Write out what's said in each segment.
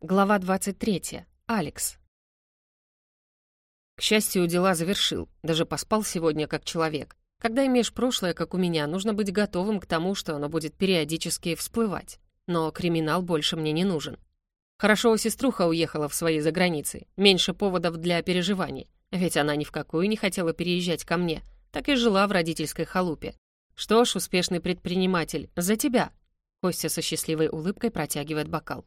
Глава 23. Алекс. К счастью, дела завершил. Даже поспал сегодня как человек. Когда имеешь прошлое, как у меня, нужно быть готовым к тому, что оно будет периодически всплывать. Но криминал больше мне не нужен. Хорошо, сеструха уехала в свои заграницы. Меньше поводов для переживаний. Ведь она ни в какую не хотела переезжать ко мне. Так и жила в родительской халупе. Что ж, успешный предприниматель, за тебя. Костя со счастливой улыбкой протягивает бокал.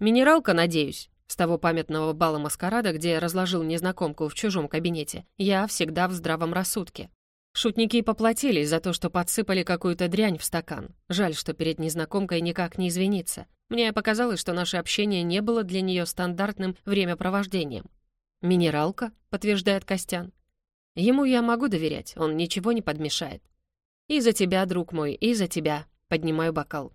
«Минералка, надеюсь?» С того памятного бала маскарада, где я разложил незнакомку в чужом кабинете, я всегда в здравом рассудке. Шутники поплатились за то, что подсыпали какую-то дрянь в стакан. Жаль, что перед незнакомкой никак не извиниться. Мне показалось, что наше общение не было для нее стандартным времяпровождением. «Минералка», — подтверждает Костян. «Ему я могу доверять, он ничего не подмешает». «И за тебя, друг мой, и за тебя», — поднимаю бокал.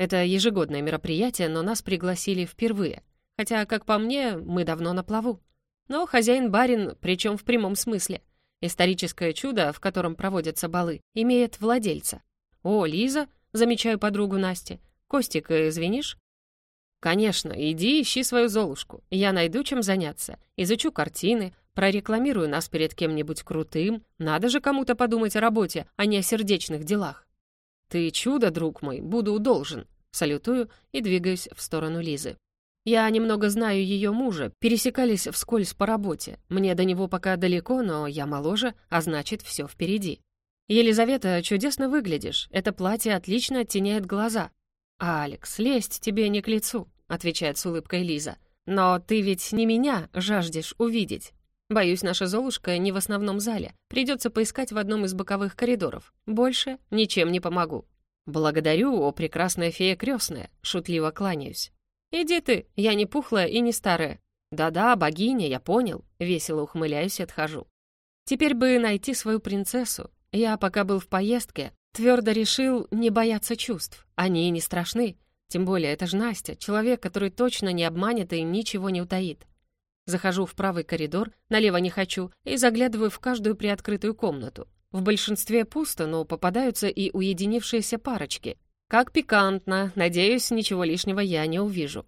Это ежегодное мероприятие, но нас пригласили впервые. Хотя, как по мне, мы давно на плаву. Но хозяин-барин, причем в прямом смысле. Историческое чудо, в котором проводятся балы, имеет владельца. «О, Лиза!» — замечаю подругу Насти. «Костик, извинишь?» «Конечно, иди ищи свою Золушку. Я найду чем заняться. Изучу картины, прорекламирую нас перед кем-нибудь крутым. Надо же кому-то подумать о работе, а не о сердечных делах». «Ты чудо, друг мой, буду должен», — салютую и двигаюсь в сторону Лизы. Я немного знаю ее мужа, пересекались вскользь по работе. Мне до него пока далеко, но я моложе, а значит, все впереди. Елизавета, чудесно выглядишь. Это платье отлично оттеняет глаза. «Алекс, лезть тебе не к лицу», — отвечает с улыбкой Лиза. «Но ты ведь не меня жаждешь увидеть. Боюсь, наша Золушка не в основном зале. Придется поискать в одном из боковых коридоров. Больше ничем не помогу». «Благодарю, о прекрасная фея крестная», — шутливо кланяюсь. «Иди ты, я не пухлая и не старая». «Да-да, богиня, я понял», — весело ухмыляюсь и отхожу. Теперь бы найти свою принцессу. Я, пока был в поездке, твердо решил не бояться чувств. Они не страшны. Тем более, это же Настя, человек, который точно не обманет и ничего не утаит. Захожу в правый коридор, налево не хочу, и заглядываю в каждую приоткрытую комнату. В большинстве пусто, но попадаются и уединившиеся парочки. Как пикантно, надеюсь, ничего лишнего я не увижу.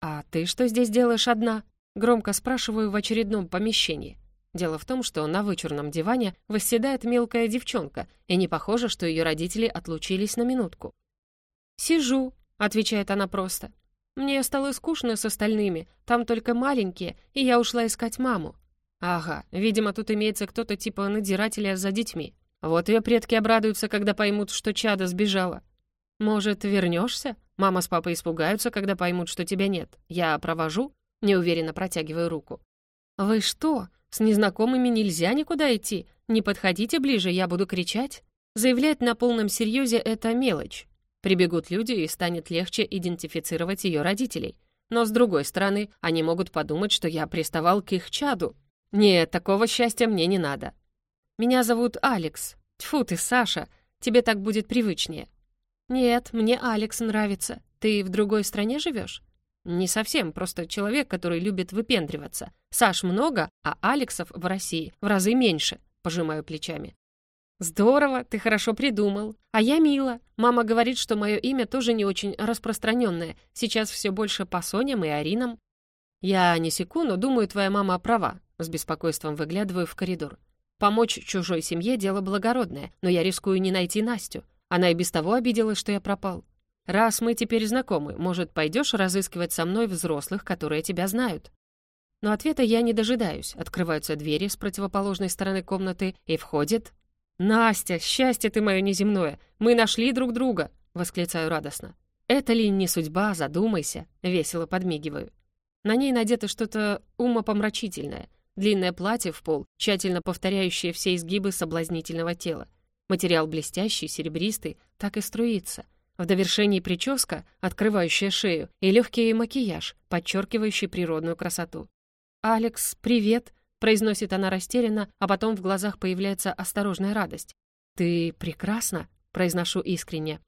«А ты что здесь делаешь одна?» Громко спрашиваю в очередном помещении. Дело в том, что на вычурном диване восседает мелкая девчонка, и не похоже, что ее родители отлучились на минутку. «Сижу», — отвечает она просто. Мне стало скучно с остальными, там только маленькие, и я ушла искать маму. Ага, видимо, тут имеется кто-то типа надзирателя за детьми. Вот ее предки обрадуются, когда поймут, что чада сбежала. Может, вернешься? Мама с папой испугаются, когда поймут, что тебя нет. Я провожу? Неуверенно протягиваю руку. Вы что? С незнакомыми нельзя никуда идти. Не подходите ближе, я буду кричать. Заявлять на полном серьезе это мелочь. Прибегут люди, и станет легче идентифицировать ее родителей. Но, с другой стороны, они могут подумать, что я приставал к их чаду. Нет, такого счастья мне не надо. Меня зовут Алекс. Тьфу ты, Саша, тебе так будет привычнее. Нет, мне Алекс нравится. Ты в другой стране живешь? Не совсем, просто человек, который любит выпендриваться. Саш много, а Алексов в России в разы меньше, пожимаю плечами. «Здорово, ты хорошо придумал. А я Мила. Мама говорит, что мое имя тоже не очень распространенное. Сейчас все больше по Соням и Аринам». «Я не секу, но думаю, твоя мама права», — с беспокойством выглядываю в коридор. «Помочь чужой семье — дело благородное, но я рискую не найти Настю. Она и без того обиделась, что я пропал. Раз мы теперь знакомы, может, пойдешь разыскивать со мной взрослых, которые тебя знают?» Но ответа я не дожидаюсь. Открываются двери с противоположной стороны комнаты, и входит «Настя, счастье ты мое неземное! Мы нашли друг друга!» — восклицаю радостно. «Это ли не судьба, задумайся!» — весело подмигиваю. На ней надето что-то умопомрачительное. Длинное платье в пол, тщательно повторяющее все изгибы соблазнительного тела. Материал блестящий, серебристый, так и струится. В довершении прическа, открывающая шею, и легкий макияж, подчеркивающий природную красоту. «Алекс, привет!» Произносит она растерянно, а потом в глазах появляется осторожная радость. «Ты прекрасна», — произношу искренне.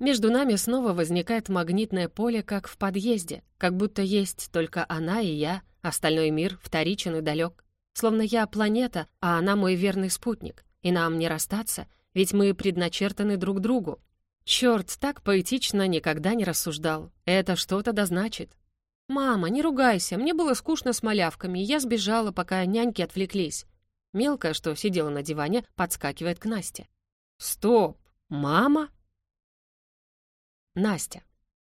Между нами снова возникает магнитное поле, как в подъезде, как будто есть только она и я, остальной мир вторичен и далек. Словно я планета, а она мой верный спутник, и нам не расстаться, ведь мы предначертаны друг другу. Черт, так поэтично никогда не рассуждал. Это что-то да значит. «Мама, не ругайся, мне было скучно с малявками, и я сбежала, пока няньки отвлеклись». Мелкая, что сидела на диване, подскакивает к Насте. «Стоп! Мама?» Настя.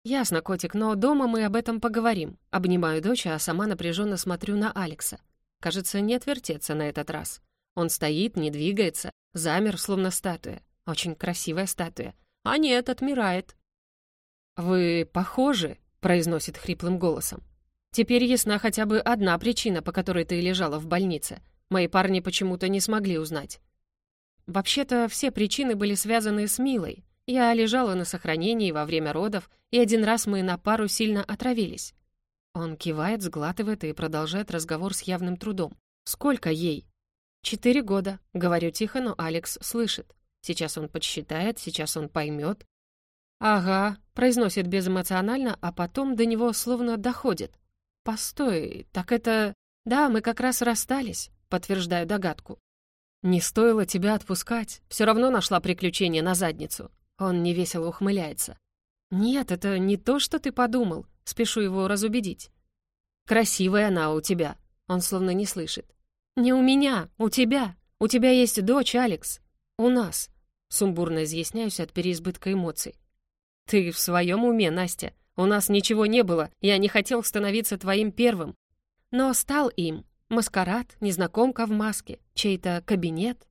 «Ясно, котик, но дома мы об этом поговорим». Обнимаю дочь, а сама напряженно смотрю на Алекса. Кажется, не отвертеться на этот раз. Он стоит, не двигается, замер, словно статуя. Очень красивая статуя. А нет, отмирает. «Вы похожи», — произносит хриплым голосом. «Теперь ясна хотя бы одна причина, по которой ты лежала в больнице. Мои парни почему-то не смогли узнать». Вообще-то все причины были связаны с Милой, я лежала на сохранении во время родов, и один раз мы на пару сильно отравились. Он кивает, сглатывает и продолжает разговор с явным трудом. «Сколько ей?» «Четыре года», — говорю тихо, но Алекс слышит. Сейчас он подсчитает, сейчас он поймет. «Ага», — произносит безэмоционально, а потом до него словно доходит. «Постой, так это...» «Да, мы как раз расстались», — подтверждаю догадку. «Не стоило тебя отпускать, все равно нашла приключение на задницу. Он невесело ухмыляется. «Нет, это не то, что ты подумал», — спешу его разубедить. «Красивая она у тебя», — он словно не слышит. «Не у меня, у тебя. У тебя есть дочь, Алекс. У нас», — сумбурно изъясняюсь от переизбытка эмоций. «Ты в своем уме, Настя? У нас ничего не было, я не хотел становиться твоим первым. Но стал им. Маскарад, незнакомка в маске, чей-то кабинет.